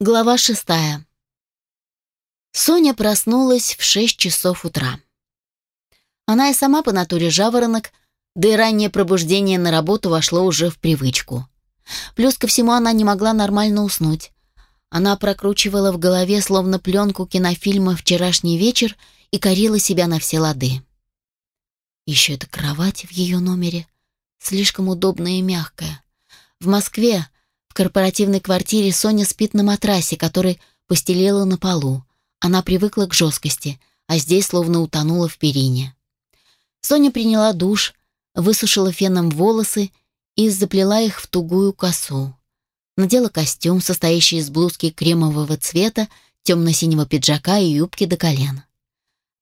Глава шестая. Соня проснулась в шесть часов утра. Она и сама по натуре жаворонок, да и раннее пробуждение на работу вошло уже в привычку. Плюс ко всему она не могла нормально уснуть. Она прокручивала в голове словно пленку кинофильма «Вчерашний вечер» и корила себя на все лады. Еще эта кровать в ее номере, слишком удобная и мягкая. В Москве в корпоративной квартире Соня спит на матрасе, который постелила на полу. Она привыкла к жесткости, а здесь словно утонула в перине. Соня приняла душ, высушила феном волосы и заплела их в тугую косу. Надела костюм, состоящий из блузки кремового цвета, темно-синего пиджака и юбки до колен.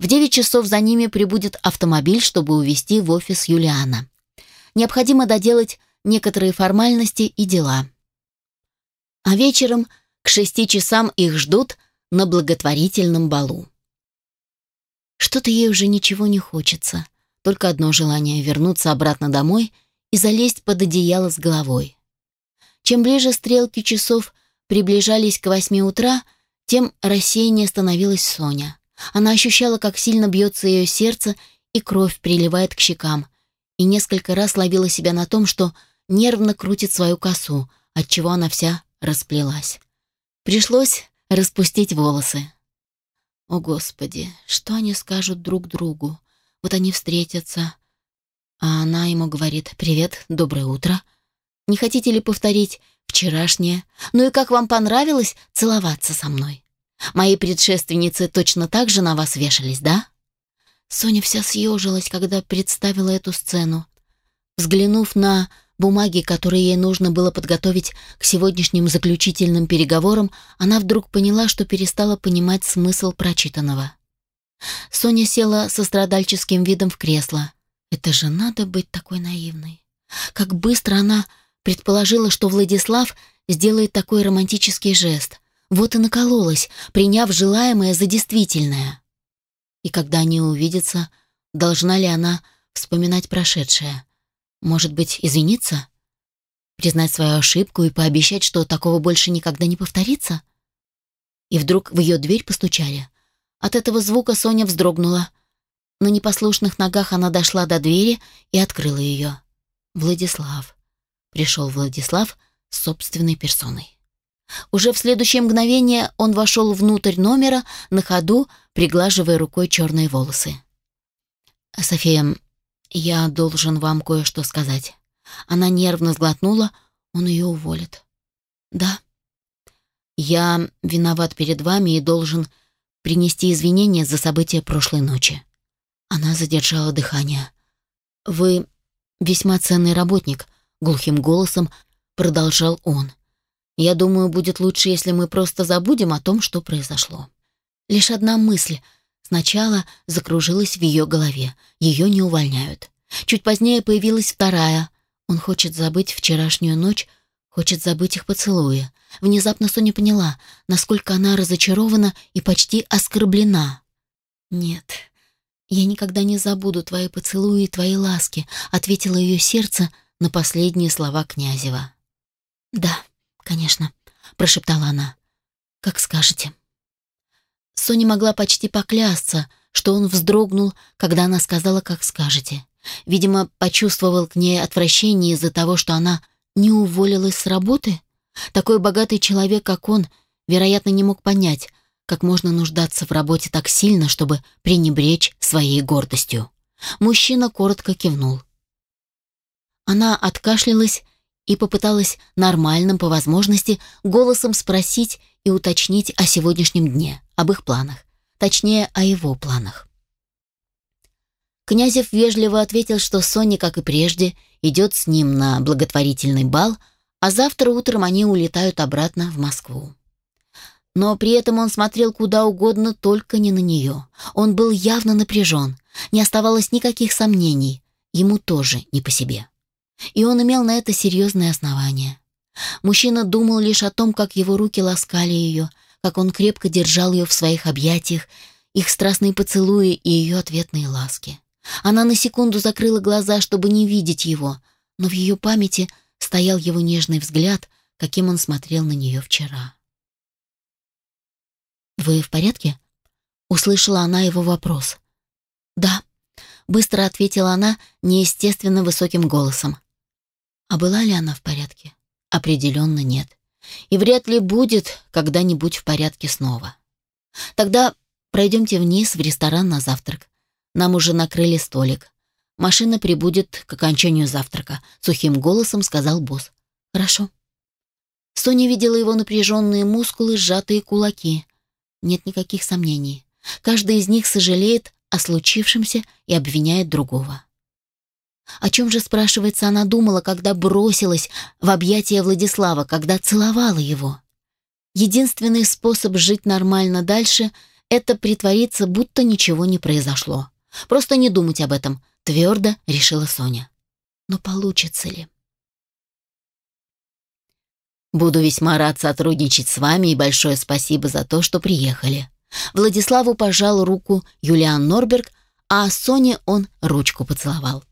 В девять часов за ними прибудет автомобиль, чтобы увезти в офис Юлиана. Необходимо доделать некоторые формальности и дела. А вечером к шести часам их ждут на благотворительном балу. Что-то ей уже ничего не хочется, только одно желание — вернуться обратно домой и залезть под одеяло с головой. Чем ближе стрелки часов приближались к восьми утра, тем рассеяннее становилась Соня. Она ощущала, как сильно бьется ее сердце, и кровь приливает к щекам, и несколько раз ловила себя на том, что нервно крутит свою косу, отчего она вся расплелась. Пришлось распустить волосы. О, Господи, что они скажут друг другу? Вот они встретятся, а она ему говорит «Привет, доброе утро». Не хотите ли повторить вчерашнее? Ну и как вам понравилось целоваться со мной? Мои предшественницы точно так же на вас вешались, да? Соня вся съежилась, когда представила эту сцену. Взглянув на бумаги, которые ей нужно было подготовить к сегодняшним заключительным переговорам, она вдруг поняла, что перестала понимать смысл прочитанного. Соня села со страдальческим видом в кресло. Это же надо быть такой наивной. Как быстро она предположила, что Владислав сделает такой романтический жест. Вот и накололась, приняв желаемое за действительное. И когда они увидятся, должна ли она вспоминать прошедшее? Может быть, извиниться? Признать свою ошибку и пообещать, что такого больше никогда не повторится? И вдруг в ее дверь постучали. От этого звука Соня вздрогнула. На непослушных ногах она дошла до двери и открыла ее. Владислав. Пришел Владислав с собственной персоной. Уже в следующее мгновение он вошел внутрь номера, на ходу, приглаживая рукой черные волосы. «София, «Я должен вам кое-что сказать». Она нервно сглотнула, он ее уволит. «Да». «Я виноват перед вами и должен принести извинения за события прошлой ночи». Она задержала дыхание. «Вы весьма ценный работник», — глухим голосом продолжал он. «Я думаю, будет лучше, если мы просто забудем о том, что произошло». Лишь одна мысль — Сначала закружилась в ее голове. Ее не увольняют. Чуть позднее появилась вторая. Он хочет забыть вчерашнюю ночь, хочет забыть их поцелуи. Внезапно Соня поняла, насколько она разочарована и почти оскорблена. «Нет, я никогда не забуду твои поцелуи и твои ласки», ответило ее сердце на последние слова Князева. «Да, конечно», — прошептала она. «Как скажете». Соня могла почти поклясться, что он вздрогнул, когда она сказала, как скажете. Видимо, почувствовал к ней отвращение из-за того, что она не уволилась с работы. Такой богатый человек, как он, вероятно, не мог понять, как можно нуждаться в работе так сильно, чтобы пренебречь своей гордостью. Мужчина коротко кивнул. Она откашлялась и попыталась нормальным, по возможности, голосом спросить и уточнить о сегодняшнем дне, об их планах, точнее, о его планах. Князев вежливо ответил, что Соня, как и прежде, идет с ним на благотворительный бал, а завтра утром они улетают обратно в Москву. Но при этом он смотрел куда угодно, только не на нее. Он был явно напряжен, не оставалось никаких сомнений, ему тоже не по себе. И он имел на это серьезное основание. Мужчина думал лишь о том, как его руки ласкали ее, как он крепко держал ее в своих объятиях, их страстные поцелуи и ее ответные ласки. Она на секунду закрыла глаза, чтобы не видеть его, но в ее памяти стоял его нежный взгляд, каким он смотрел на нее вчера. «Вы в порядке?» Услышала она его вопрос. «Да», — быстро ответила она неестественно высоким голосом. А была ли она в порядке? Определенно нет. И вряд ли будет когда-нибудь в порядке снова. Тогда пройдемте вниз в ресторан на завтрак. Нам уже накрыли столик. Машина прибудет к окончанию завтрака, сухим голосом сказал босс. Хорошо. Соня видела его напряженные мускулы, сжатые кулаки. Нет никаких сомнений. Каждый из них сожалеет о случившемся и обвиняет другого. О чем же, спрашивается, она думала, когда бросилась в объятия Владислава, когда целовала его? Единственный способ жить нормально дальше — это притвориться, будто ничего не произошло. Просто не думать об этом, твердо решила Соня. Но получится ли? Буду весьма рад сотрудничать с вами и большое спасибо за то, что приехали. Владиславу пожал руку Юлиан Норберг, а Соне он ручку поцеловал.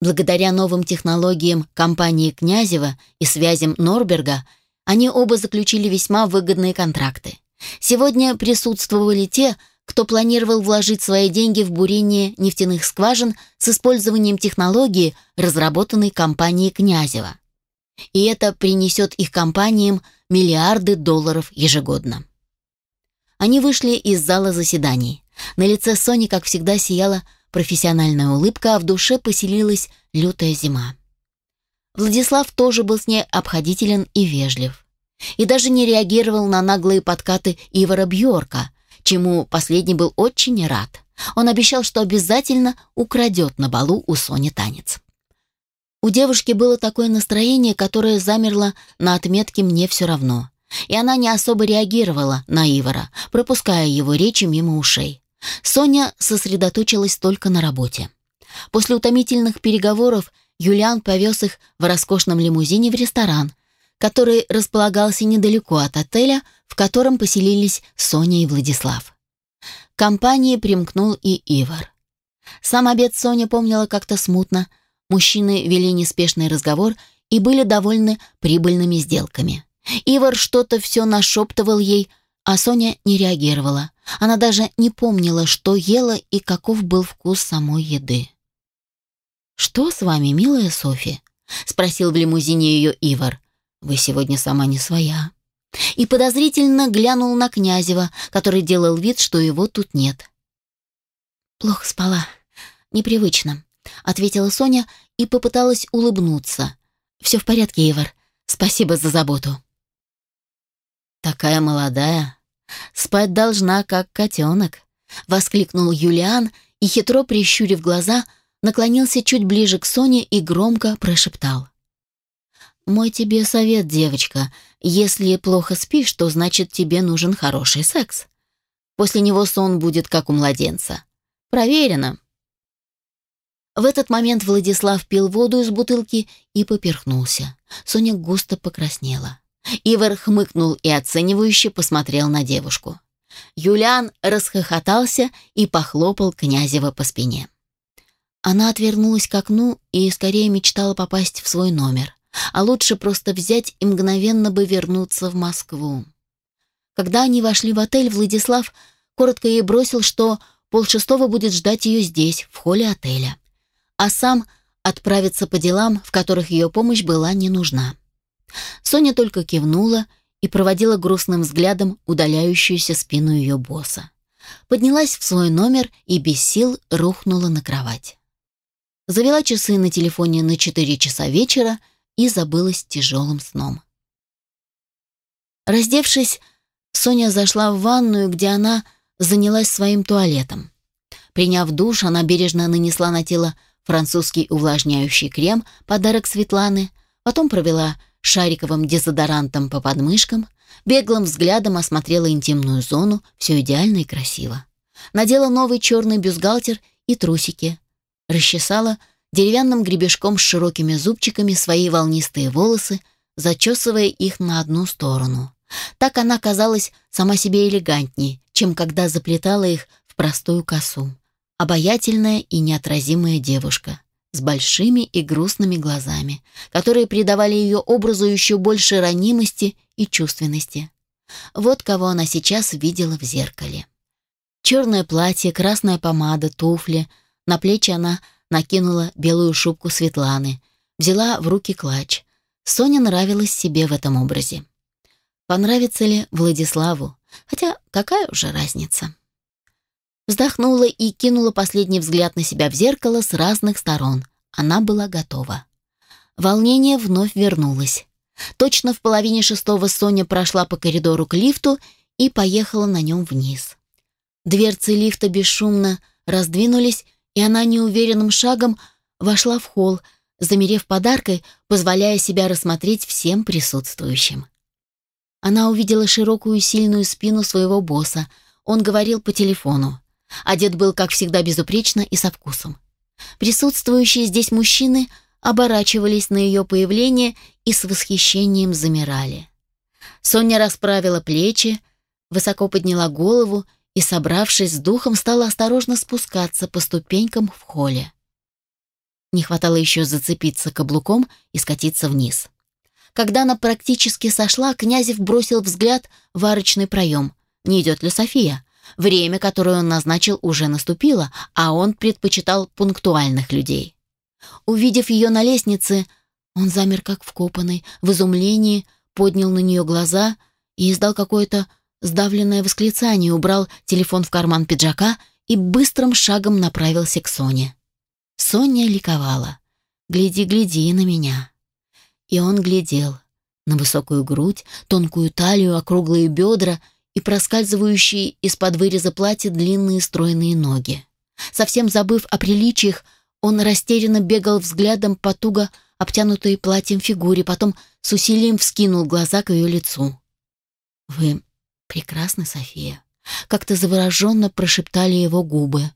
Благодаря новым технологиям компании Князева и связям Норберга они оба заключили весьма выгодные контракты. Сегодня присутствовали те, кто планировал вложить свои деньги в бурение нефтяных скважин с использованием технологии, разработанной компанией Князева. И это принесет их компаниям миллиарды долларов ежегодно. Они вышли из зала заседаний. На лице Сони, как всегда, сияла профессиональная улыбка, а в душе поселилась лютая зима. Владислав тоже был с ней обходителен и вежлив. И даже не реагировал на наглые подкаты Ивара Бьорка, чему последний был очень рад. Он обещал, что обязательно украдет на балу у Сони танец. У девушки было такое настроение, которое замерло на отметке «мне все равно». И она не особо реагировала на Ивара, пропуская его речи мимо ушей. Соня сосредоточилась только на работе. После утомительных переговоров Юлиан повез их в роскошном лимузине в ресторан, который располагался недалеко от отеля, в котором поселились Соня и Владислав. К компании примкнул и Ивар. Сам обед Соня помнила как-то смутно. Мужчины вели неспешный разговор и были довольны прибыльными сделками. Ивар что-то все нашептывал ей, а Соня не реагировала. Она даже не помнила, что ела и каков был вкус самой еды. «Что с вами, милая Софи?» — спросил в лимузине ее Ивар. «Вы сегодня сама не своя». И подозрительно глянул на Князева, который делал вид, что его тут нет. «Плохо спала. Непривычно», — ответила Соня и попыталась улыбнуться. «Все в порядке, Ивар. Спасибо за заботу». «Такая молодая, Спать должна, как котенок», — воскликнул Юлиан и, хитро прищурив глаза, наклонился чуть ближе к Соне и громко прошептал. «Мой тебе совет, девочка. Если плохо спишь, то значит тебе нужен хороший секс. После него сон будет как у младенца. Проверено». В этот момент Владислав пил воду из бутылки и поперхнулся. Соня густо покраснела. Ивар хмыкнул и оценивающе посмотрел на девушку. Юлиан расхохотался и похлопал Князева по спине. Она отвернулась к окну и скорее мечтала попасть в свой номер, а лучше просто взять и мгновенно бы вернуться в Москву. Когда они вошли в отель, Владислав коротко ей бросил, что полшестого будет ждать ее здесь, в холле отеля, а сам отправиться по делам, в которых ее помощь была не нужна. Соня только кивнула и проводила грустным взглядом удаляющуюся спину ее босса. Поднялась в свой номер и без сил рухнула на кровать. Завела часы на телефоне на 4 часа вечера и забылась тяжелым сном. Раздевшись, Соня зашла в ванную, где она занялась своим туалетом. Приняв душ, она бережно нанесла на тело французский увлажняющий крем, подарок Светланы, потом провела шариковым дезодорантом по подмышкам, беглым взглядом осмотрела интимную зону, все идеально и красиво. Надела новый черный бюстгальтер и трусики. Расчесала деревянным гребешком с широкими зубчиками свои волнистые волосы, зачесывая их на одну сторону. Так она казалась сама себе элегантней, чем когда заплетала их в простую косу. Обаятельная и неотразимая девушка с большими и грустными глазами, которые придавали ее образу еще больше ранимости и чувственности. Вот кого она сейчас видела в зеркале. Черное платье, красная помада, туфли. На плечи она накинула белую шубку Светланы, взяла в руки клатч. Соня нравилась себе в этом образе. Понравится ли Владиславу? Хотя какая уже разница? Вздохнула и кинула последний взгляд на себя в зеркало с разных сторон. Она была готова. Волнение вновь вернулось. Точно в половине шестого Соня прошла по коридору к лифту и поехала на нем вниз. Дверцы лифта бесшумно раздвинулись, и она неуверенным шагом вошла в холл, замерев подаркой, позволяя себя рассмотреть всем присутствующим. Она увидела широкую сильную спину своего босса. Он говорил по телефону. Одет был, как всегда, безупречно и со вкусом. Присутствующие здесь мужчины оборачивались на ее появление и с восхищением замирали. Соня расправила плечи, высоко подняла голову и, собравшись с духом, стала осторожно спускаться по ступенькам в холле. Не хватало еще зацепиться каблуком и скатиться вниз. Когда она практически сошла, Князев бросил взгляд в арочный проем. Не идет ли София? Время, которое он назначил, уже наступило, а он предпочитал пунктуальных людей. Увидев ее на лестнице, он замер как вкопанный, в изумлении, поднял на нее глаза и издал какое-то сдавленное восклицание, убрал телефон в карман пиджака и быстрым шагом направился к Соне. Соня ликовала. «Гляди, гляди на меня». И он глядел на высокую грудь, тонкую талию, округлые бедра и проскальзывающие из-под выреза платья длинные стройные ноги. Совсем забыв о приличиях, он растерянно бегал взглядом по туго обтянутой платьем фигуре, потом с усилием вскинул глаза к ее лицу. «Вы прекрасны, София», — как-то завороженно прошептали его губы.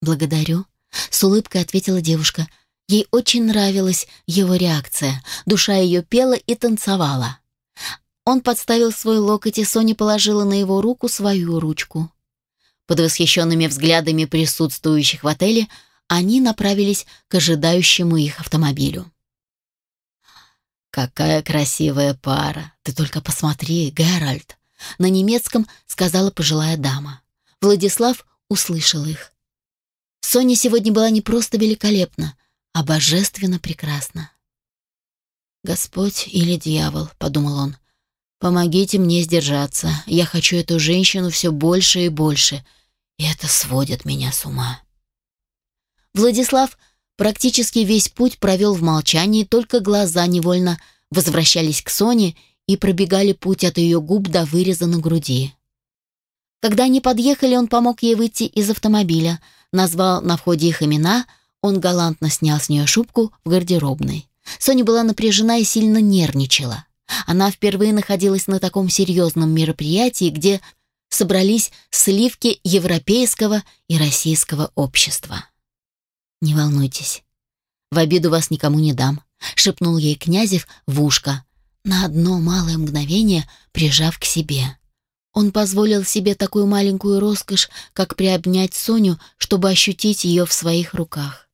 «Благодарю», — с улыбкой ответила девушка. Ей очень нравилась его реакция. Душа ее пела и танцевала. Он подставил свой локоть, и Соня положила на его руку свою ручку. Под восхищенными взглядами присутствующих в отеле они направились к ожидающему их автомобилю. «Какая красивая пара! Ты только посмотри, Геральт!» На немецком сказала пожилая дама. Владислав услышал их. Соня сегодня была не просто великолепна, а божественно прекрасна. «Господь или дьявол», — подумал он, — «помогите мне сдержаться. Я хочу эту женщину все больше и больше, и это сводит меня с ума». Владислав практически весь путь провел в молчании, только глаза невольно возвращались к Соне и пробегали путь от ее губ до выреза на груди. Когда они подъехали, он помог ей выйти из автомобиля, назвал на входе их имена — он галантно снял с нее шубку в гардеробной. Соня была напряжена и сильно нервничала. Она впервые находилась на таком серьезном мероприятии, где собрались сливки европейского и российского общества. «Не волнуйтесь, в обиду вас никому не дам», — шепнул ей Князев в ушко, на одно малое мгновение прижав к себе. Он позволил себе такую маленькую роскошь, как приобнять Соню, чтобы ощутить ее в своих руках.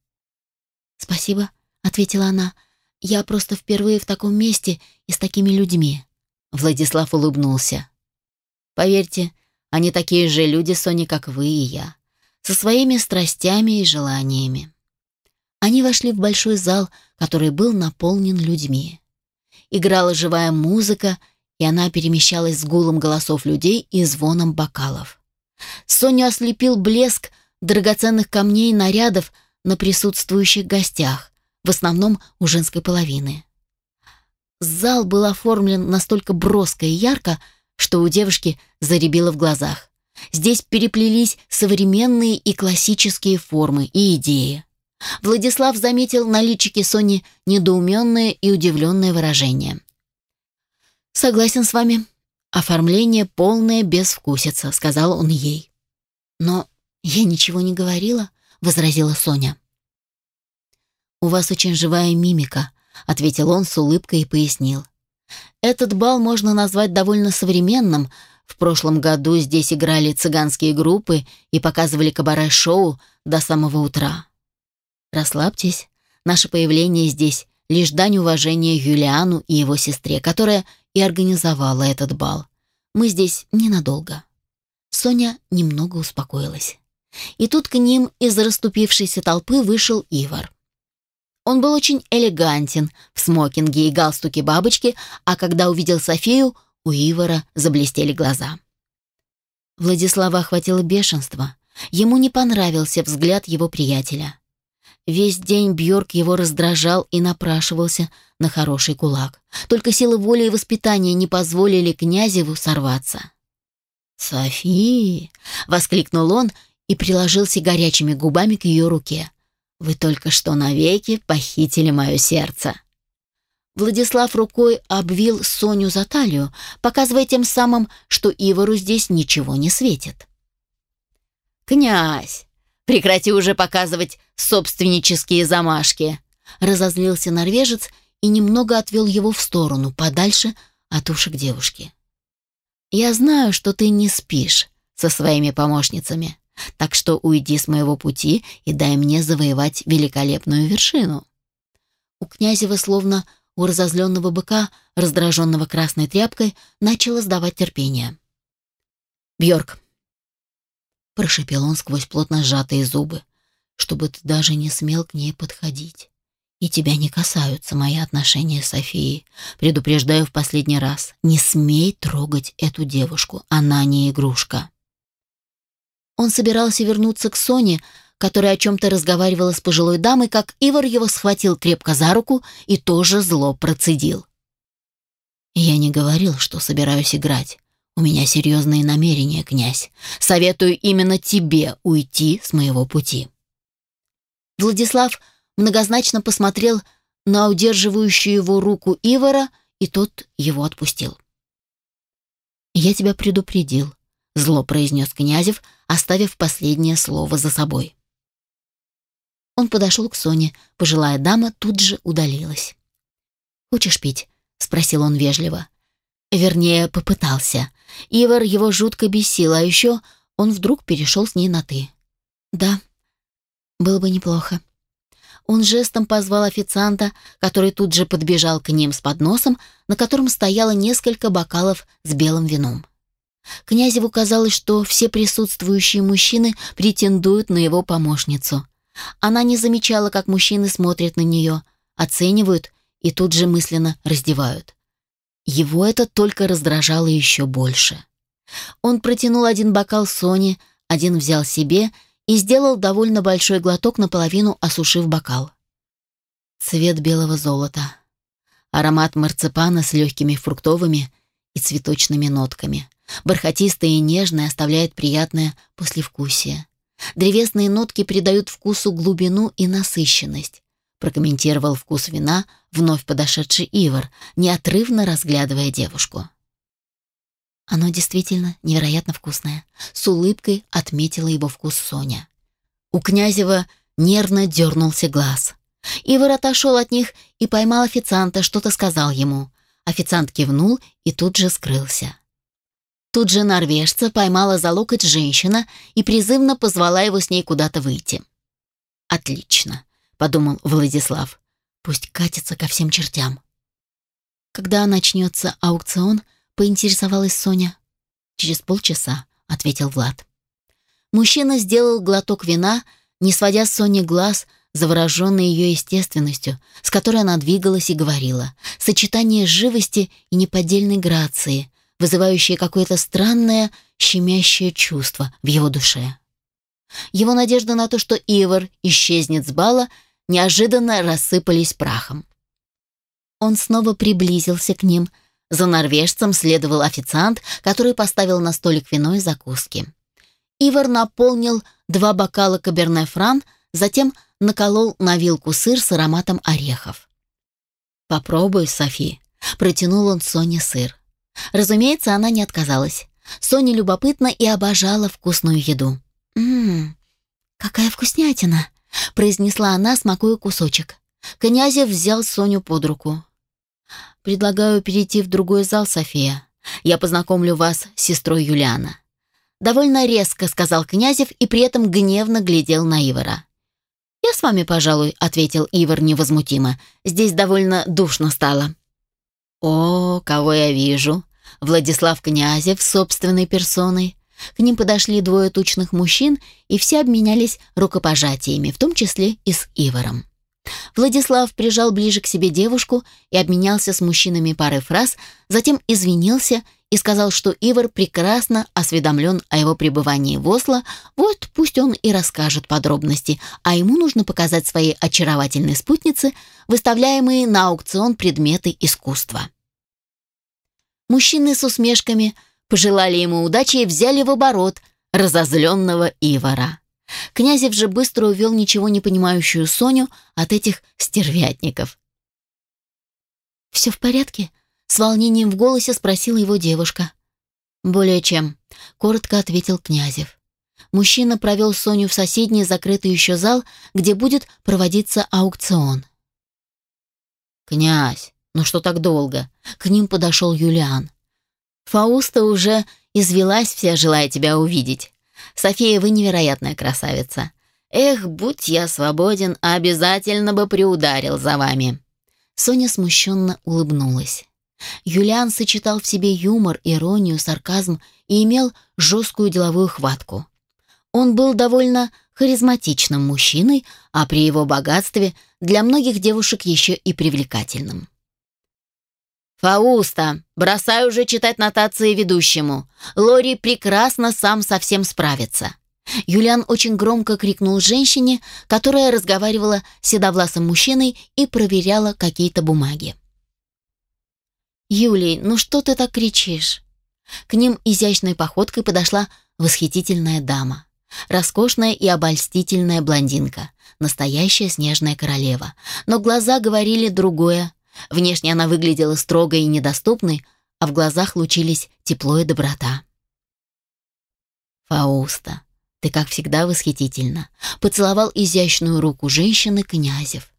«Спасибо», — ответила она. «Я просто впервые в таком месте и с такими людьми». Владислав улыбнулся. «Поверьте, они такие же люди, Соня, как вы и я, со своими страстями и желаниями». Они вошли в большой зал, который был наполнен людьми. Играла живая музыка, и она перемещалась с гулом голосов людей и звоном бокалов. Соню ослепил блеск драгоценных камней и нарядов, на присутствующих гостях, в основном у женской половины. Зал был оформлен настолько броско и ярко, что у девушки заребило в глазах. Здесь переплелись современные и классические формы и идеи. Владислав заметил на личике Сони недоуменное и удивленное выражение. «Согласен с вами. Оформление полное безвкусица», — сказал он ей. «Но я ничего не говорила», — возразила Соня. «У вас очень живая мимика», — ответил он с улыбкой и пояснил. «Этот бал можно назвать довольно современным. В прошлом году здесь играли цыганские группы и показывали кабаре-шоу до самого утра. Расслабьтесь, наше появление здесь — лишь дань уважения Юлиану и его сестре, которая и организовала этот бал. Мы здесь ненадолго». Соня немного успокоилась. И тут к ним из расступившейся толпы вышел Ивар. Он был очень элегантен в смокинге и галстуке бабочки, а когда увидел Софию, у Ивара заблестели глаза. Владислава охватило бешенство. Ему не понравился взгляд его приятеля. Весь день Бьорк его раздражал и напрашивался на хороший кулак. Только сила воли и воспитания не позволили князеву сорваться. «Софи!» — воскликнул он и приложился горячими губами к ее руке. «Вы только что навеки похитили мое сердце». Владислав рукой обвил Соню за талию, показывая тем самым, что Ивару здесь ничего не светит. «Князь, прекрати уже показывать собственнические замашки!» Разозлился норвежец и немного отвел его в сторону, подальше от ушек девушки. «Я знаю, что ты не спишь со своими помощницами, так что уйди с моего пути и дай мне завоевать великолепную вершину». У Князева словно у разозленного быка, раздраженного красной тряпкой, начало сдавать терпение. Бьорк, прошипел он сквозь плотно сжатые зубы, чтобы ты даже не смел к ней подходить. И тебя не касаются мои отношения с Софией. Предупреждаю в последний раз, не смей трогать эту девушку, она не игрушка. Он собирался вернуться к Соне, которая о чем-то разговаривала с пожилой дамой, как Ивар его схватил крепко за руку и тоже зло процедил. «Я не говорил, что собираюсь играть. У меня серьезные намерения, князь. Советую именно тебе уйти с моего пути». Владислав многозначно посмотрел на удерживающую его руку Ивара, и тот его отпустил. «Я тебя предупредил», — зло произнес Князев, оставив последнее слово за собой. Он подошел к Соне. Пожилая дама тут же удалилась. «Хочешь пить?» — спросил он вежливо. Вернее, попытался. Ивар его жутко бесил, а еще он вдруг перешел с ней на «ты». «Да, было бы неплохо». Он жестом позвал официанта, который тут же подбежал к ним с подносом, на котором стояло несколько бокалов с белым вином. Князеву казалось, что все присутствующие мужчины претендуют на его помощницу. Она не замечала, как мужчины смотрят на нее, оценивают и тут же мысленно раздевают. Его это только раздражало еще больше. Он протянул один бокал Соне, один взял себе и сделал довольно большой глоток, наполовину осушив бокал. Цвет белого золота. Аромат марципана с легкими фруктовыми и цветочными нотками. Бархатистое и нежное оставляет приятное послевкусие. Древесные нотки придают вкусу глубину и насыщенность. Прокомментировал вкус вина вновь подошедший Ивар, неотрывно разглядывая девушку. Оно действительно невероятно вкусное. С улыбкой отметила его вкус Соня. У Князева нервно дернулся глаз. Ивар отошел от них и поймал официанта, что-то сказал ему. Официант кивнул и тут же скрылся. Тут же норвежца поймала за локоть женщина и призывно позвала его с ней куда-то выйти. «Отлично», — подумал Владислав. «Пусть катится ко всем чертям». «Когда начнется аукцион?» — поинтересовалась Соня. «Через полчаса», — ответил Влад. Мужчина сделал глоток вина, не сводя с Сони глаз, завороженный ее естественностью, с которой она двигалась и говорила. Сочетание живости и неподдельной грации, вызывающее какое-то странное, щемящее чувство в его душе. Его надежда на то, что Ивар исчезнет с бала, неожиданно рассыпались прахом. Он снова приблизился к ним. За норвежцем следовал официант, который поставил на столик вино и закуски. Ивар наполнил два бокала каберне-фран, затем наколол на вилку сыр с ароматом орехов. «Попробуй, Софи», — протянул он Соне сыр. Разумеется, она не отказалась. Соня любопытна и обожала вкусную еду. «Ммм, какая вкуснятина!» — произнесла она, смакуя кусочек. Князев взял Соню под руку. «Предлагаю перейти в другой зал, София. Я познакомлю вас с сестрой Юлиана». Довольно резко сказал Князев и при этом гневно глядел на Ивара. «Я с вами, пожалуй», — ответил Ивар невозмутимо. «Здесь довольно душно стало». «О, «О, кого я вижу!» Владислав Князев собственной персоной. К ним подошли двое тучных мужчин, и все обменялись рукопожатиями, в том числе и с Ивором. Владислав прижал ближе к себе девушку и обменялся с мужчинами парой фраз, затем извинился и сказал, что Ивар прекрасно осведомлен о его пребывании в Осло, вот пусть он и расскажет подробности, а ему нужно показать своей очаровательной спутнице выставляемые на аукцион предметы искусства. Мужчины с усмешками пожелали ему удачи и взяли в оборот разозленного Ивара. Князев же быстро увел ничего не понимающую Соню от этих стервятников. «Все в порядке?» — с волнением в голосе спросила его девушка. «Более чем», — коротко ответил Князев. Мужчина провел Соню в соседний закрытый еще зал, где будет проводиться аукцион. «Князь, ну что так долго?» К ним подошел Юлиан. «Фауста уже извелась вся, желая тебя увидеть. София, вы невероятная красавица. Эх, будь я свободен, обязательно бы приударил за вами». Соня смущенно улыбнулась. Юлиан сочетал в себе юмор, иронию, сарказм и имел жесткую деловую хватку. Он был довольно харизматичным мужчиной, а при его богатстве для многих девушек еще и привлекательным. «Фауста, бросай уже читать нотации ведущему. Лори прекрасно сам со всем справится». Юлиан очень громко крикнул женщине, которая разговаривала с седовласым мужчиной и проверяла какие-то бумаги. «Юлий, ну что ты так кричишь?» К ним изящной походкой подошла восхитительная дама. Роскошная и обольстительная блондинка. Настоящая снежная королева. Но глаза говорили другое. Внешне она выглядела строгой и недоступной, а в глазах лучились тепло и доброта. «Фауста, ты, как всегда, восхитительна», — поцеловал изящную руку женщины Князев.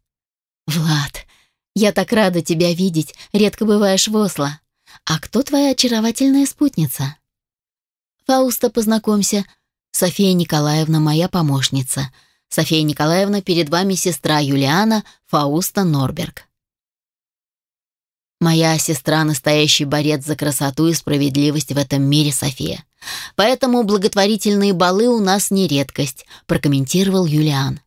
«Влад, я так рада тебя видеть, редко бываешь в Осло. А кто твоя очаровательная спутница?» «Фауста, познакомься, София Николаевна моя помощница. София Николаевна, перед вами сестра Юлиана Фауста Норберг». Моя сестра — настоящий борец за красоту и справедливость в этом мире, София. Поэтому благотворительные балы у нас не редкость», — прокомментировал Юлиан.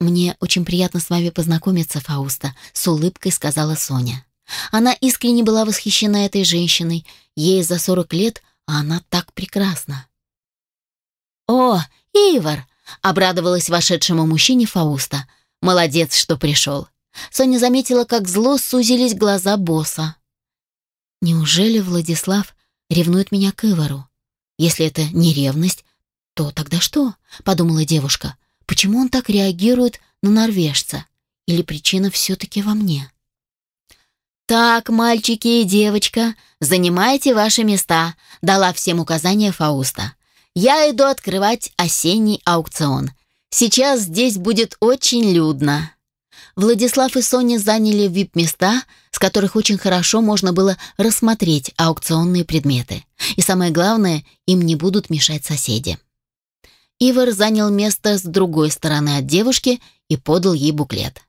«Мне очень приятно с вами познакомиться, Фауста», — с улыбкой сказала Соня. Она искренне была восхищена этой женщиной. Ей за сорок лет, а она так прекрасна. «О, Ивар!» — обрадовалась вошедшему мужчине Фауста. «Молодец, что пришел. Соня заметила, как зло сузились глаза босса. «Неужели Владислав ревнует меня к Ивару? Если это не ревность, то тогда что?» — подумала девушка. «Почему он так реагирует на норвежца? Или причина все-таки во мне?» «Так, мальчики и девочка, занимайте ваши места», — дала всем указания Фауста. «Я иду открывать осенний аукцион. Сейчас здесь будет очень людно». Владислав и Соня заняли вип-места, с которых очень хорошо можно было рассмотреть аукционные предметы. И самое главное, им не будут мешать соседи. Ивар занял место с другой стороны от девушки и подал ей буклет.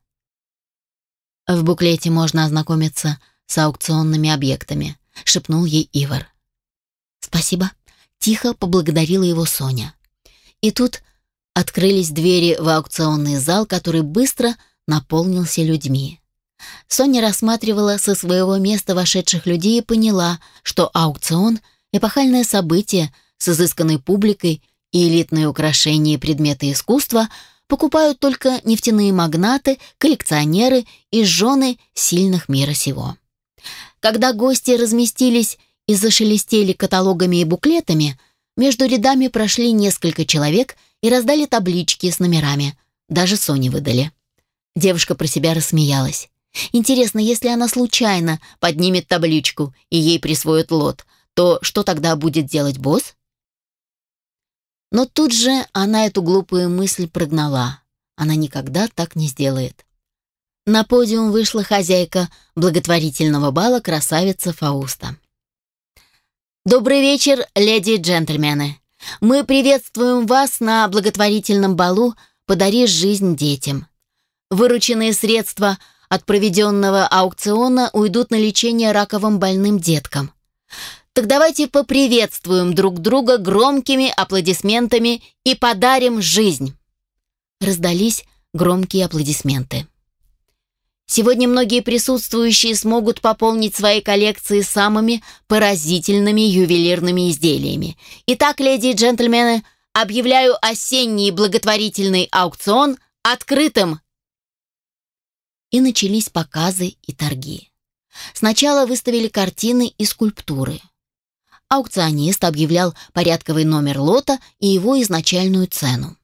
«В буклете можно ознакомиться с аукционными объектами», — шепнул ей Ивар. «Спасибо», — тихо поблагодарила его Соня. И тут открылись двери в аукционный зал, который быстро наполнился людьми. Соня рассматривала со своего места вошедших людей и поняла, что аукцион — эпохальное событие с изысканной публикой и элитные украшения и предметы искусства покупают только нефтяные магнаты, коллекционеры и жены сильных мира сего. Когда гости разместились и зашелестели каталогами и буклетами, между рядами прошли несколько человек и раздали таблички с номерами. Даже Соне выдали. Девушка про себя рассмеялась. Интересно, если она случайно поднимет табличку и ей присвоят лот, то что тогда будет делать босс? Но тут же она эту глупую мысль прогнала. Она никогда так не сделает. На подиум вышла хозяйка благотворительного бала красавица Фауста. «Добрый вечер, леди и джентльмены. Мы приветствуем вас на благотворительном балу «Подари жизнь детям». Вырученные средства от проведенного аукциона уйдут на лечение раковым больным деткам. Так давайте поприветствуем друг друга громкими аплодисментами и подарим жизнь. Раздались громкие аплодисменты. Сегодня многие присутствующие смогут пополнить свои коллекции самыми поразительными ювелирными изделиями. Итак, леди и джентльмены, объявляю осенний благотворительный аукцион открытым. И начались показы и торги. Сначала выставили картины и скульптуры. Аукционист объявлял порядковый номер лота и его изначальную цену.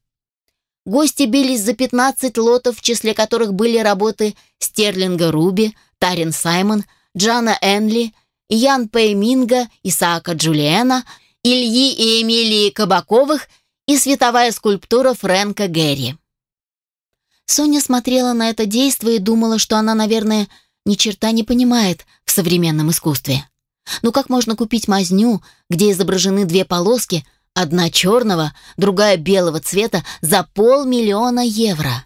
Гости бились за 15 лотов, в числе которых были работы Стерлинга Руби, Тарин Саймон, Джана Энли, Ян Пэй Минга, Исаака Джулиэна, Ильи и Эмилии Кабаковых и световая скульптура Фрэнка Гэри. Соня смотрела на это действо и думала, что она, наверное, ни черта не понимает в современном искусстве. Ну как можно купить мазню, где изображены две полоски – Одна черного, другая белого цвета за полмиллиона евро.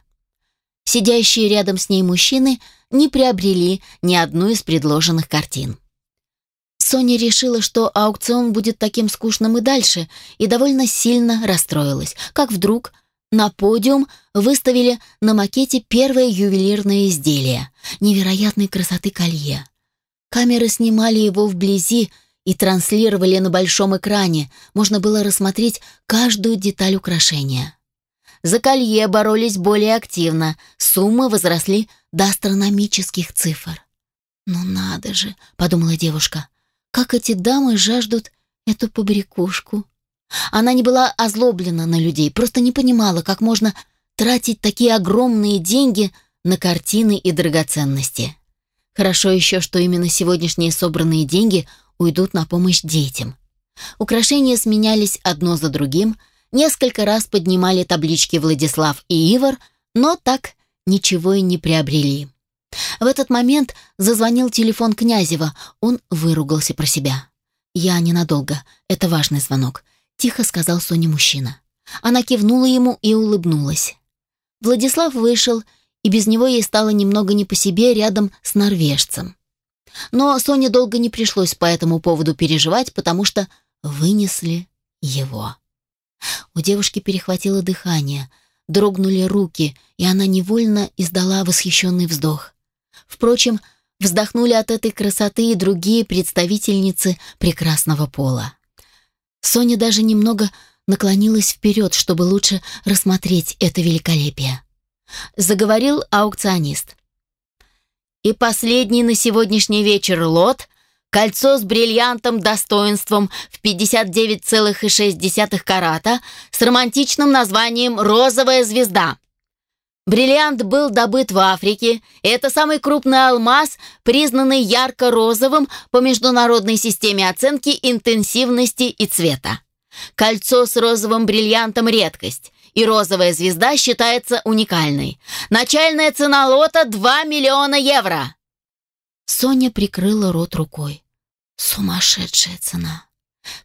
Сидящие рядом с ней мужчины не приобрели ни одну из предложенных картин. Соня решила, что аукцион будет таким скучным и дальше, и довольно сильно расстроилась, как вдруг на подиум выставили на макете первое ювелирное изделие — невероятной красоты колье. Камеры снимали его вблизи, и транслировали на большом экране, можно было рассмотреть каждую деталь украшения. За колье боролись более активно, суммы возросли до астрономических цифр. «Ну надо же», — подумала девушка, — «как эти дамы жаждут эту побрякушку». Она не была озлоблена на людей, просто не понимала, как можно тратить такие огромные деньги на картины и драгоценности. Хорошо еще, что именно сегодняшние собранные деньги уйдут на помощь детям. Украшения сменялись одно за другим, несколько раз поднимали таблички Владислав и Ивар, но так ничего и не приобрели. В этот момент зазвонил телефон Князева, он выругался про себя. «Я ненадолго, это важный звонок», — тихо сказал Соне мужчина. Она кивнула ему и улыбнулась. Владислав вышел, и без него ей стало немного не по себе рядом с норвежцем. Но Соне долго не пришлось по этому поводу переживать, потому что вынесли его. У девушки перехватило дыхание, дрогнули руки, и она невольно издала восхищенный вздох. Впрочем, вздохнули от этой красоты и другие представительницы прекрасного пола. Соня даже немного наклонилась вперед, чтобы лучше рассмотреть это великолепие. Заговорил аукционист. И последний на сегодняшний вечер лот – кольцо с бриллиантом достоинством в 59,6 карата с романтичным названием «Розовая звезда». Бриллиант был добыт в Африке. Это самый крупный алмаз, признанный ярко-розовым по международной системе оценки интенсивности и цвета. Кольцо с розовым бриллиантом – редкость и розовая звезда считается уникальной. Начальная цена лота 2 миллиона евро. Соня прикрыла рот рукой. Сумасшедшая цена.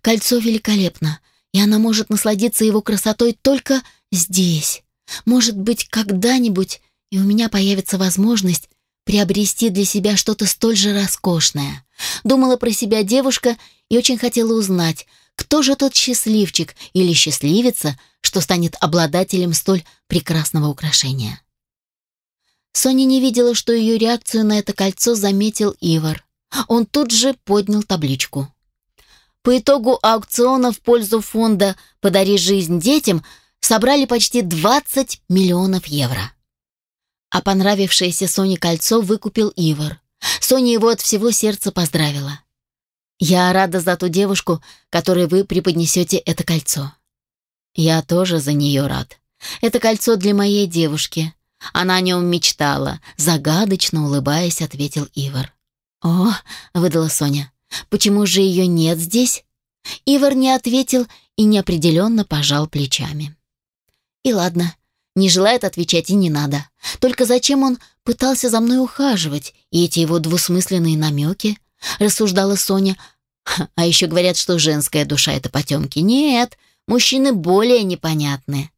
Кольцо великолепно, и она может насладиться его красотой только здесь. Может быть, когда-нибудь и у меня появится возможность приобрести для себя что-то столь же роскошное. Думала про себя девушка и очень хотела узнать, кто же тот счастливчик или счастливица, что станет обладателем столь прекрасного украшения? Соня не видела, что ее реакцию на это кольцо заметил Ивар. Он тут же поднял табличку. По итогу аукциона в пользу фонда «Подари жизнь детям» собрали почти 20 миллионов евро. А понравившееся Соне кольцо выкупил Ивар. Соня его от всего сердца поздравила. Я рада за ту девушку, которой вы преподнесете это кольцо. Я тоже за нее рад. Это кольцо для моей девушки. Она о нем мечтала, загадочно улыбаясь, ответил Ивар. О, выдала Соня. Почему же ее нет здесь? Ивар не ответил и неопределенно пожал плечами. И ладно, не желает отвечать и не надо. Только зачем он пытался за мной ухаживать, и эти его двусмысленные намеки? рассуждала Соня. А еще говорят, что женская душа — это потемки. Нет, мужчины более непонятны.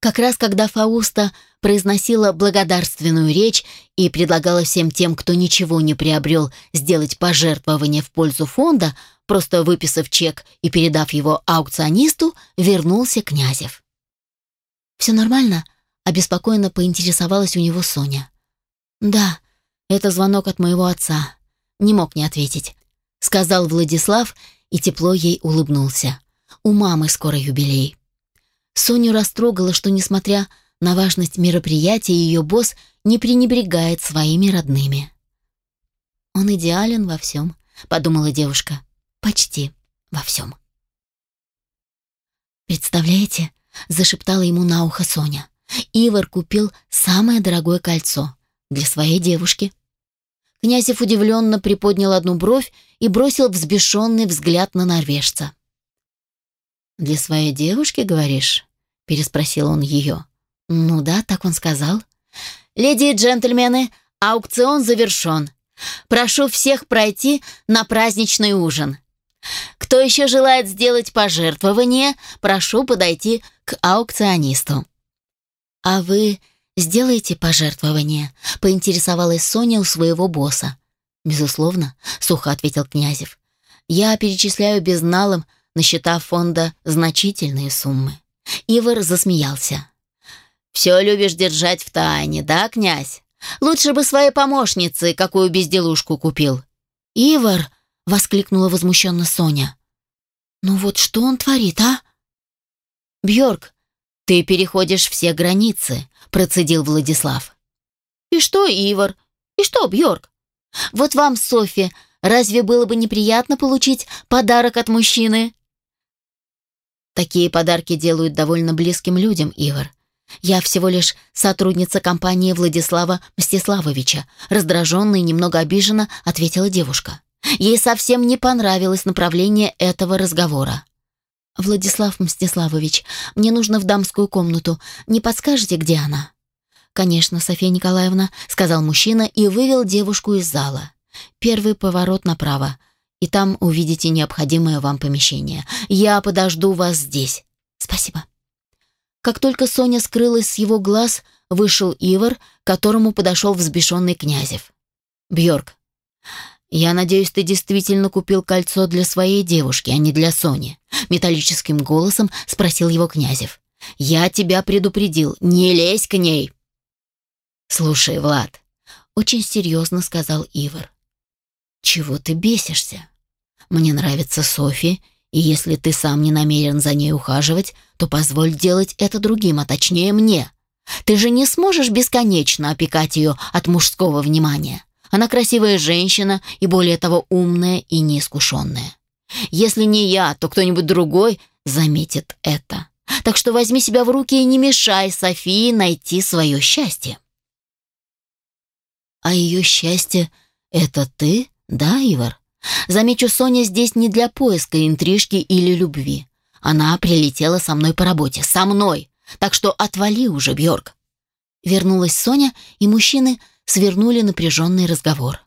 Как раз когда Фауста произносила благодарственную речь и предлагала всем тем, кто ничего не приобрел, сделать пожертвование в пользу фонда, просто выписав чек и передав его аукционисту, вернулся Князев. «Все нормально?» — обеспокоенно поинтересовалась у него Соня. «Да, это звонок от моего отца. Не мог не ответить», — сказал Владислав и тепло ей улыбнулся. «У мамы скоро юбилей». Соню растрогало, что, несмотря на важность мероприятия, ее босс не пренебрегает своими родными. «Он идеален во всем», — подумала девушка. «Почти во всем». «Представляете?» — зашептала ему на ухо Соня. «Ивар купил самое дорогое кольцо для своей девушки». Князев удивленно приподнял одну бровь и бросил взбешенный взгляд на норвежца. «Для своей девушки, говоришь?» — переспросил он ее. «Ну да, так он сказал». «Леди и джентльмены, аукцион завершен. Прошу всех пройти на праздничный ужин. Кто еще желает сделать пожертвование, прошу подойти к аукционисту». «А вы сделаете пожертвование?» — поинтересовалась Соня у своего босса. «Безусловно», — сухо ответил Князев. «Я перечисляю безналом на счета фонда значительные суммы». Ивар засмеялся. «Все любишь держать в тайне, да, князь? Лучше бы своей помощнице какую безделушку купил». «Ивар!» — воскликнула возмущенно Соня. «Ну вот что он творит, а?» Бьорк, ты переходишь все границы», — процедил Владислав. «И что, Ивар? И что, Бьорк? Вот вам, Софья, разве было бы неприятно получить подарок от мужчины?» Такие подарки делают довольно близким людям, Ивар. Я всего лишь сотрудница компании Владислава Мстиславовича. Раздраженно и немного обиженно ответила девушка. Ей совсем не понравилось направление этого разговора. «Владислав Мстиславович, мне нужно в дамскую комнату. Не подскажете, где она?» «Конечно, Софья Николаевна», — сказал мужчина и вывел девушку из зала. Первый поворот направо и там увидите необходимое вам помещение. Я подожду вас здесь. Спасибо. Как только Соня скрылась с его глаз, вышел Ивар, к которому подошел взбешенный Князев. Бьорк, я надеюсь, ты действительно купил кольцо для своей девушки, а не для Сони, металлическим голосом спросил его Князев. Я тебя предупредил, не лезь к ней. Слушай, Влад, очень серьезно сказал Ивар. «Чего ты бесишься? Мне нравится Софи, и если ты сам не намерен за ней ухаживать, то позволь делать это другим, а точнее мне. Ты же не сможешь бесконечно опекать ее от мужского внимания. Она красивая женщина и, более того, умная и неискушенная. Если не я, то кто-нибудь другой заметит это. Так что возьми себя в руки и не мешай Софии найти свое счастье. А ее счастье — это ты? «Да, Ивар. Замечу, Соня здесь не для поиска интрижки или любви. Она прилетела со мной по работе. Со мной! Так что отвали уже, Бьорк!» Вернулась Соня, и мужчины свернули напряженный разговор.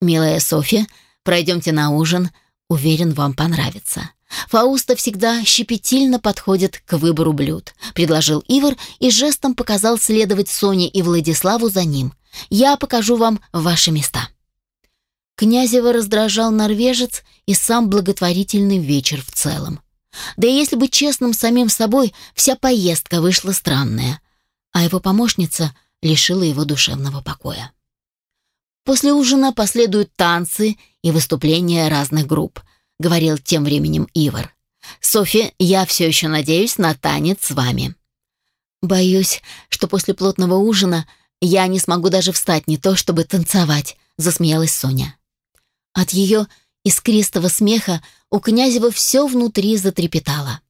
«Милая Софья, пройдемте на ужин. Уверен, вам понравится. Фауста всегда щепетильно подходит к выбору блюд», — предложил Ивар и жестом показал следовать Соне и Владиславу за ним. «Я покажу вам ваши места». Князева раздражал норвежец и сам благотворительный вечер в целом. Да и если быть честным самим собой, вся поездка вышла странная, а его помощница лишила его душевного покоя. После ужина последуют танцы и выступления разных групп, говорил тем временем Ивар. Софья, я все еще надеюсь на танец с вами. Боюсь, что после плотного ужина я не смогу даже встать не то, чтобы танцевать, засмеялась Соня. От ее искристого смеха у Князева все внутри затрепетало.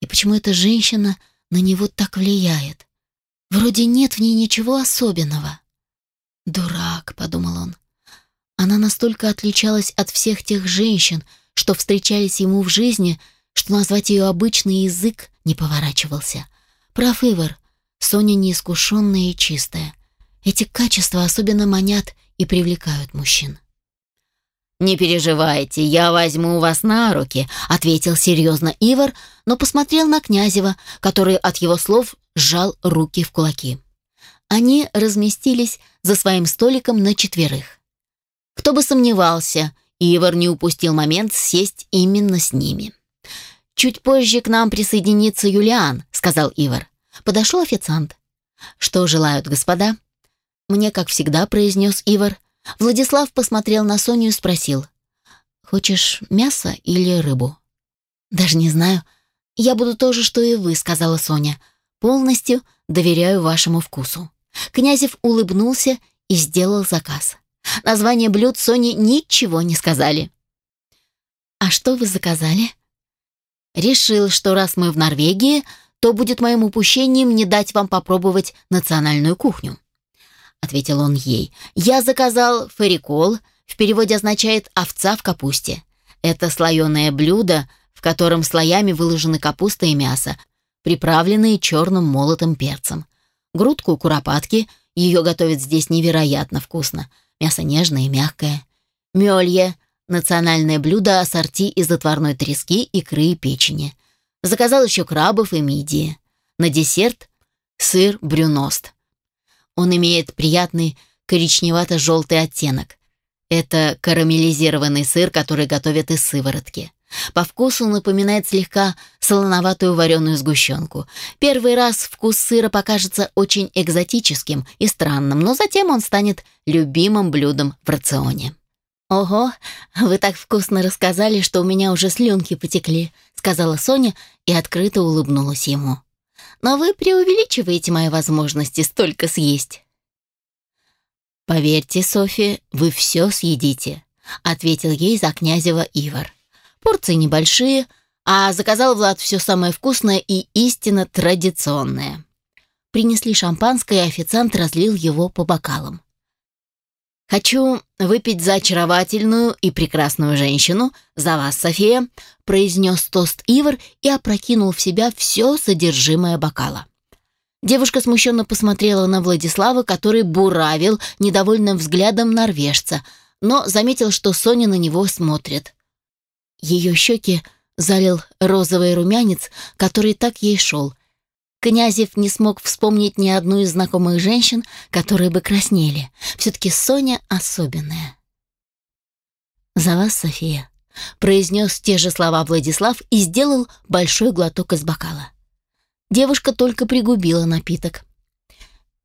И почему эта женщина на него так влияет? Вроде нет в ней ничего особенного. «Дурак», — подумал он. Она настолько отличалась от всех тех женщин, что встречались ему в жизни, что назвать ее обычный язык не поворачивался. Прав Ивар, Соня неискушенная и чистая. Эти качества особенно манят и привлекают мужчин. «Не переживайте, я возьму вас на руки», — ответил серьезно Ивар, но посмотрел на Князева, который от его слов сжал руки в кулаки. Они разместились за своим столиком на четверых. Кто бы сомневался, Ивар не упустил момент сесть именно с ними. «Чуть позже к нам присоединится Юлиан», — сказал Ивар. Подошел официант. «Что желают господа?» Мне, как всегда, произнес Ивар. Владислав посмотрел на Соню и спросил. «Хочешь мясо или рыбу?» «Даже не знаю. Я буду то же, что и вы», — сказала Соня. «Полностью доверяю вашему вкусу». Князев улыбнулся и сделал заказ. Название блюд Соне ничего не сказали. «А что вы заказали?» «Решил, что раз мы в Норвегии, то будет моим упущением не дать вам попробовать национальную кухню», — ответил он ей. «Я заказал фарикол, в переводе означает «овца в капусте». Это слоеное блюдо, в котором слоями выложены капуста и мясо, приправленные черным молотым перцем. Грудку куропатки, ее готовят здесь невероятно вкусно. Мясо нежное и мягкое. Мёлье – национальное блюдо ассорти из отварной трески, икры и печени. Заказал еще крабов и мидии. На десерт – сыр брюност. Он имеет приятный коричневато-желтый оттенок. Это карамелизированный сыр, который готовят из сыворотки. По вкусу напоминает слегка солоноватую вареную сгущенку. Первый раз вкус сыра покажется очень экзотическим и странным, но затем он станет любимым блюдом в рационе. «Ого, вы так вкусно рассказали, что у меня уже слюнки потекли», сказала Соня и открыто улыбнулась ему. «Но вы преувеличиваете мои возможности столько съесть». «Поверьте, Софья, вы все съедите», ответил ей за князева Ивар. Порции небольшие, а заказал Влад все самое вкусное и истинно традиционное. Принесли шампанское, и официант разлил его по бокалам. «Хочу выпить за очаровательную и прекрасную женщину, за вас, София», произнес тост Ивар и опрокинул в себя все содержимое бокала. Девушка смущенно посмотрела на Владислава, который буравил недовольным взглядом норвежца, но заметил, что Соня на него смотрит. Ее щеки залил розовый румянец, который так ей шел. Князев не смог вспомнить ни одну из знакомых женщин, которые бы краснели. Все-таки Соня особенная. «За вас, София», — произнес те же слова Владислав и сделал большой глоток из бокала. Девушка только пригубила напиток.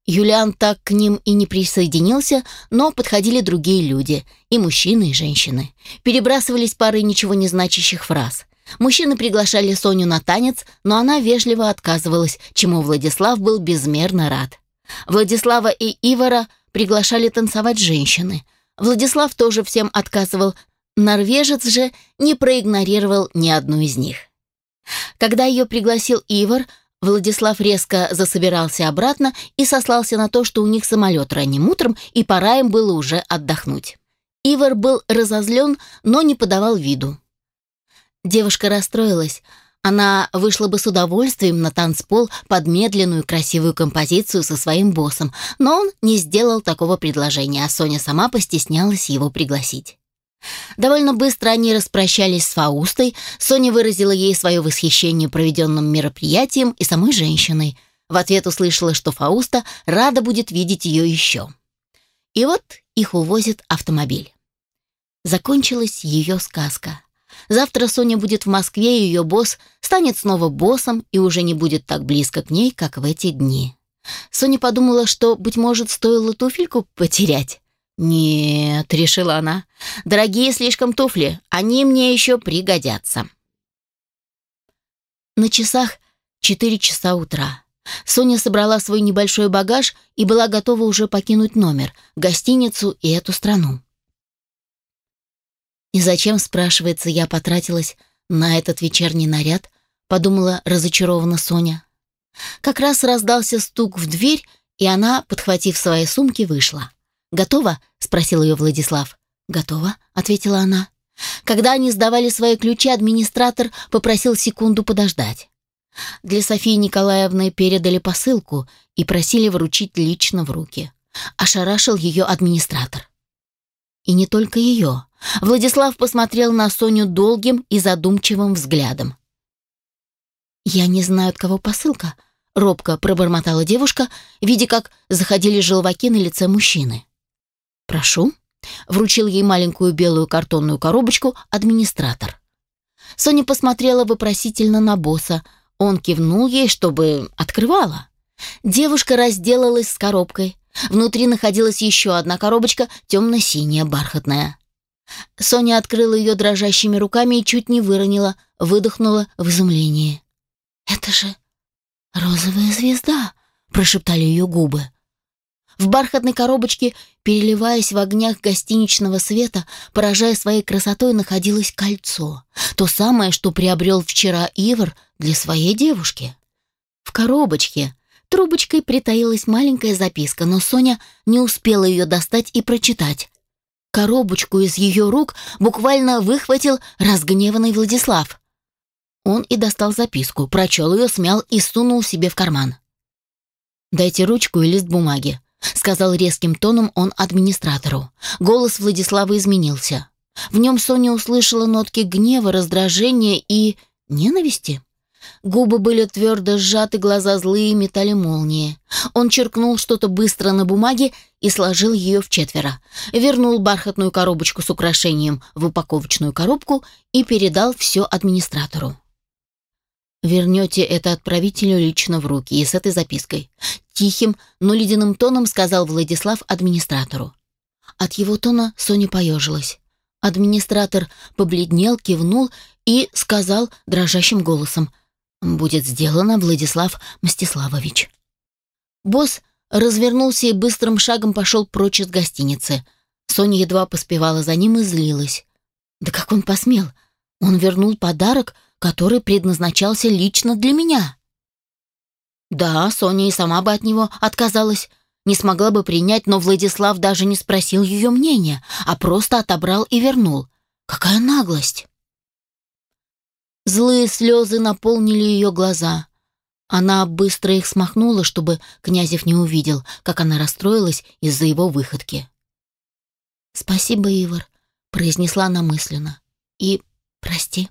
Юлиан так к ним и не присоединился, но подходили другие люди, и мужчины, и женщины. Перебрасывались парой ничего не значащих фраз. Мужчины приглашали Соню на танец, но она вежливо отказывалась, чему Владислав был безмерно рад. Владислава и Ивара приглашали танцевать женщины. Владислав тоже всем отказывал, норвежец же не проигнорировал ни одну из них. Когда ее пригласил Ивар, Владислав резко засобирался обратно и сослался на то, что у них самолет ранним утром, и пора им было уже отдохнуть. Ивар был разозлен, но не подавал виду. Девушка расстроилась. Она вышла бы с удовольствием на танцпол под медленную красивую композицию со своим боссом, но он не сделал такого предложения, а Соня сама постеснялась его пригласить. Довольно быстро они распрощались с Фаустой. Соня выразила ей свое восхищение проведенным мероприятием и самой женщиной. В ответ услышала, что Фауста рада будет видеть ее еще. И вот их увозит автомобиль. Закончилась ее сказка. Завтра Соня будет в Москве, и ее босс станет снова боссом и уже не будет так близко к ней, как в эти дни. Соня подумала, что, быть может, стоило туфельку потерять. «Нет», — решила она, — «дорогие слишком туфли, они мне еще пригодятся». На часах четыре часа утра. Соня собрала свой небольшой багаж и была готова уже покинуть номер, гостиницу и эту страну. «И зачем, спрашивается, я потратилась на этот вечерний наряд?» — подумала разочарованно Соня. Как раз раздался стук в дверь, и она, подхватив свои сумки, вышла. «Готова?» — спросил ее Владислав. «Готова», — ответила она. Когда они сдавали свои ключи, администратор попросил секунду подождать. Для Софии Николаевны передали посылку и просили вручить лично в руки. Ошарашил ее администратор. И не только ее. Владислав посмотрел на Соню долгим и задумчивым взглядом. «Я не знаю, от кого посылка», — робко пробормотала девушка, видя, как заходили желваки на лице мужчины. «Прошу», — вручил ей маленькую белую картонную коробочку администратор. Соня посмотрела вопросительно на босса. Он кивнул ей, чтобы открывала. Девушка разделалась с коробкой. Внутри находилась еще одна коробочка, темно-синяя, бархатная. Соня открыла ее дрожащими руками и чуть не выронила, выдохнула в изумлении. «Это же розовая звезда!» — прошептали ее губы. В бархатной коробочке, переливаясь в огнях гостиничного света, поражая своей красотой, находилось кольцо. То самое, что приобрел вчера Ивар для своей девушки. В коробочке трубочкой притаилась маленькая записка, но Соня не успела ее достать и прочитать. Коробочку из ее рук буквально выхватил разгневанный Владислав. Он и достал записку, прочел ее, смял и сунул себе в карман. «Дайте ручку и лист бумаги», — сказал резким тоном он администратору. Голос Владислава изменился. В нем Соня услышала нотки гнева, раздражения и ненависти. Губы были твердо сжаты, глаза злые, метали молнии. Он черкнул что-то быстро на бумаге и сложил ее в четверо. Вернул бархатную коробочку с украшением в упаковочную коробку и передал все администратору. Вернете это отправителю лично в руки и с этой запиской. Тихим, но ледяным тоном сказал Владислав администратору. От его тона Соня поежилась. Администратор побледнел, кивнул и сказал дрожащим голосом «Будет сделано, Владислав Мстиславович». Босс развернулся и быстрым шагом пошел прочь из гостиницы. Соня едва поспевала за ним и злилась. «Да как он посмел? Он вернул подарок, который предназначался лично для меня. Да, Соня и сама бы от него отказалась, не смогла бы принять, но Владислав даже не спросил ее мнения, а просто отобрал и вернул. Какая наглость! Злые слезы наполнили ее глаза. Она быстро их смахнула, чтобы Князев не увидел, как она расстроилась из-за его выходки. «Спасибо, Ивар», — произнесла она мысленно. «И прости».